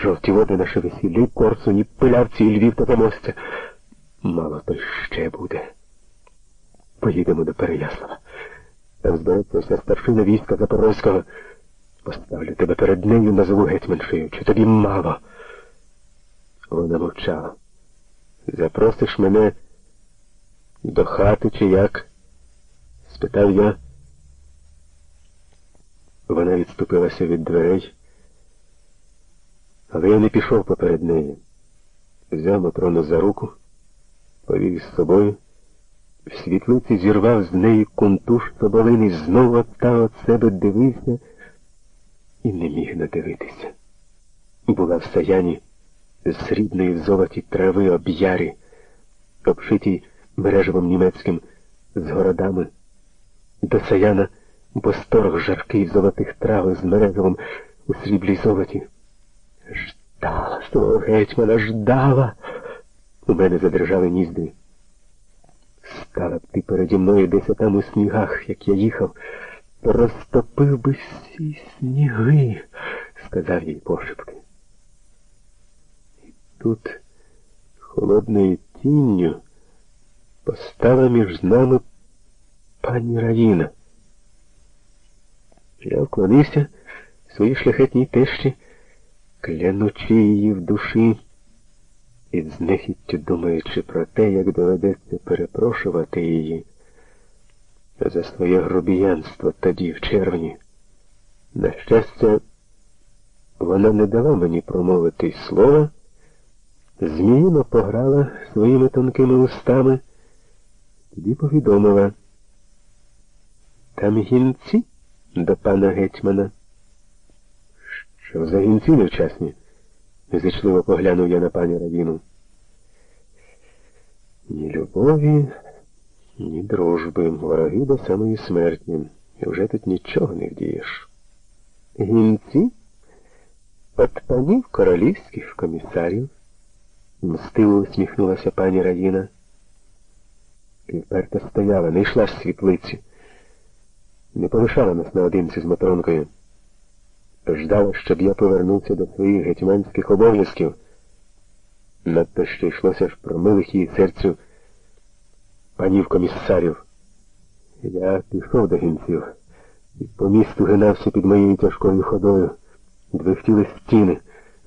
жовті води наше весілля, і Корсунь, і пилявці, і Львів та помостя. Мало то ще буде. Поїдемо до Переяслава. Там збереться вся старшина війська Запорозького. Поставлю тебе перед нею, назову гетьманшею. Чи тобі мало? Вона мовчала. Запросиш мене до хати чи як? спитав я. Вона відступилася від дверей, але я не пішов поперед неї. Взяв Матрону за руку, повів із собою, в світлиці зірвав з неї кунтуш соболини, знову та от себе дивився і не міг надивитися. Була в саяні з срібної в золоті трави об'ярі, обшитій мережевим німецьким з городами. До саяна посторг жаркий в золотих травах з мережевим у сріблій золоті. Ждала свого гетьмана, ждала. У мене задрижали нізди. Стала б ти переді мною десь там у снігах, як я їхав, розтопив би всі сніги, сказав їй пошепки. І тут холодною тінню постала між нами пані Раїна. Я вклонився своїй шляхетній тещі, клянучи її в душі і з нехіттю думаючи про те, як доведеться перепрошувати її за своє грубіянство тоді в червні. На щастя, вона не дала мені промовити й слова, зміїно пограла своїми тонкими устами, тоді повідомила. Там гінці до пана гетьмана. Що за невчасні? Незичливо поглянув я на пані Радіну. Ні любові, ні дружби, вороги до самої смерті. І вже тут нічого не вдієш. Гінці от панів королівських комісарів, мстиво усміхнулася пані Раїна. І вперто стояла, не йшла з світлиці, не полишала нас наодинці з Матронкою ждала, щоб я повернувся до своїх гетьманських обов'язків. Надто що йшлося ж про милих її серцю панів комісарів. Я пішов до гінців і по місту гинався під моєю тяжкою ходою. Двихтіли стіни,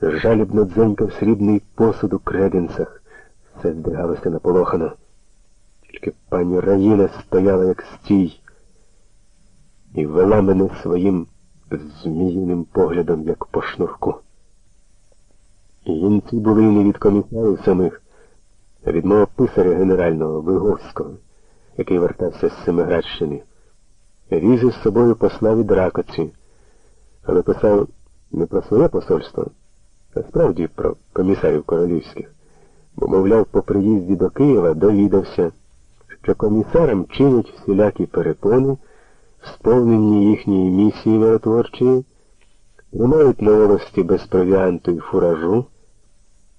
жалібно дзенькав срібний посуд у креденцях. Все здригалося наполохано. Тільки пані Раїна стояла, як стій, і вела мене своїм зміїним поглядом, як по шнурку. Гінці були не від комісарів самих, а від мого писаря генерального Виговського, який вертався з Семиградщини. Віз із собою посла від Ракоці, але писав не про своє посольство, а справді про комісарів королівських, бо, мовляв, по приїзді до Києва довідався, що комісарам чинять всілякі перепони сповненні їхньої місії миротворчої, тримають на волості без провіанту і фуражу,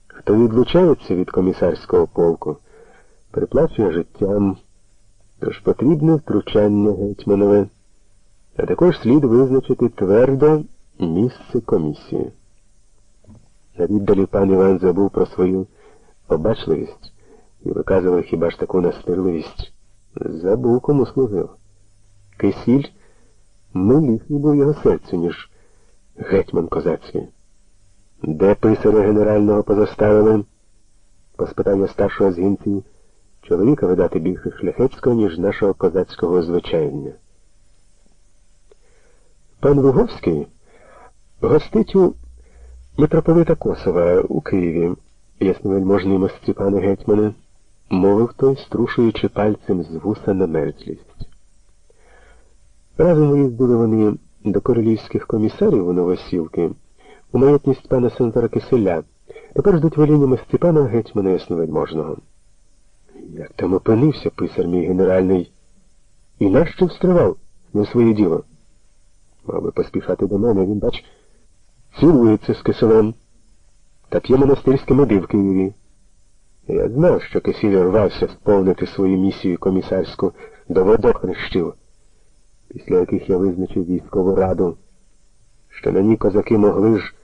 хто відлучається від комісарського полку, приплачує життям, тож потрібне втручання гетьманове, а також слід визначити твердо місце комісії. На віддалі пан Іван забув про свою обачливість і виказував хіба ж таку настирливість. Забув, кому служив. Кисіль миліший був його серцю, ніж гетьман козацький. Де писаря генерального позаставили? поспитав я старшого з гінців. Чоловіка видати більше шляхетського, ніж нашого козацького звичайня. Пан Луговський гостить у митрополита Косова у Києві, ясновельможний мості пане гетьмане, мовив той, струшуючи пальцем з вуса на мерзлість. Разом виїздили вони до королівських комісарів у Новосілки, у маєтність пана Сентора Киселя. Тепер ждуть веліннями Степана гетьмана Ясновельможного. Як там опинився писар мій генеральний, і нащо встривав на своє діло? Мав би поспішати до мене, він, бач, цілується з киселем та п'є монастирські меди в Києві. Я знав, що Кисіль рвався сповнити свою місію комісарську до водохрещів після яких я визначив військову раду, що на ній козаки могли ж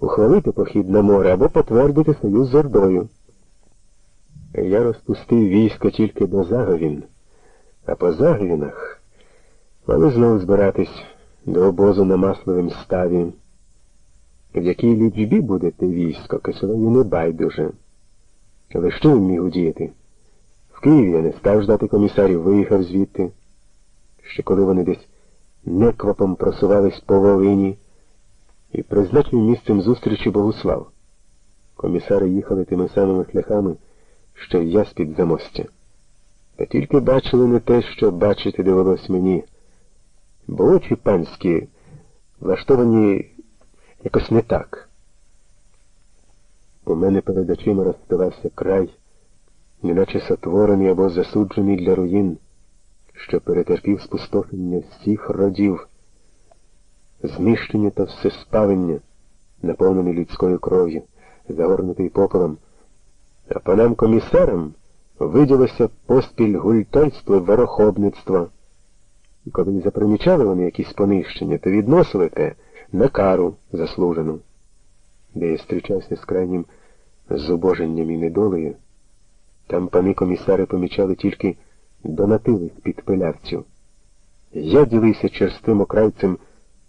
ухвалити похід на море або потвердити союз з Ордою. Я розпустив військо тільки до Заговін, а по Заговінах мали знову збиратись до обозу на масловім ставі. В якій лічбі буде те військо, Киселеві не байдуже. Але що він міг удіяти? В Києві я не став ждати комісарів, виїхав звідти. Ще коли вони десь неквапом просувались по Волині і призначив місцем зустрічі Богуслав. Комісари їхали тими самими шляхами, що й я з-під замостя. Та тільки бачили не те, що бачити довелось мені, бо очі панські влаштовані якось не так. У мене перед очима розставався край, неначе сотворений або засуджений для руїн, що перетерпів спустошення всіх родів, знищення та всеспалення, наповнений людською кров'ю, загорнутий попелом, а панам комісарам виділося поспіль гультойство ворохобництва. І коли запримічали вони якісь понищення, то відносили те на кару заслужену, де я зустрічався з крайнім зубоженням і недолею, там пани комісари помічали тільки донатили з-під пилявців. Я ділився черстим окрайцем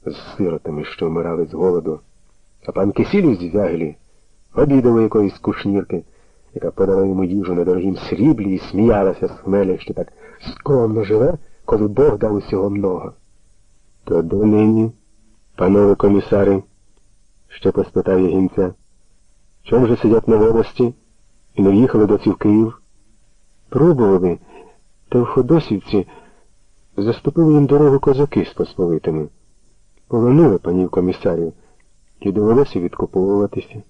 з сиротами, що вмирали з голоду, а пан Кисілю з Вягелі обідав якоїсь кушнірки, яка подала йому їжу на дорогім сріблі і сміялася з хмеля, що так скромно живе, коли Бог дав усього много. То донині, панове комісари, ще поспитав Ягінця, чом же сидять на волості і не в'їхали досі в Київ? Пробували, та в Ходосівці заступили їм дорогу козаки з посполитими. Полонили панів комісарів і довелося відкуповуватися.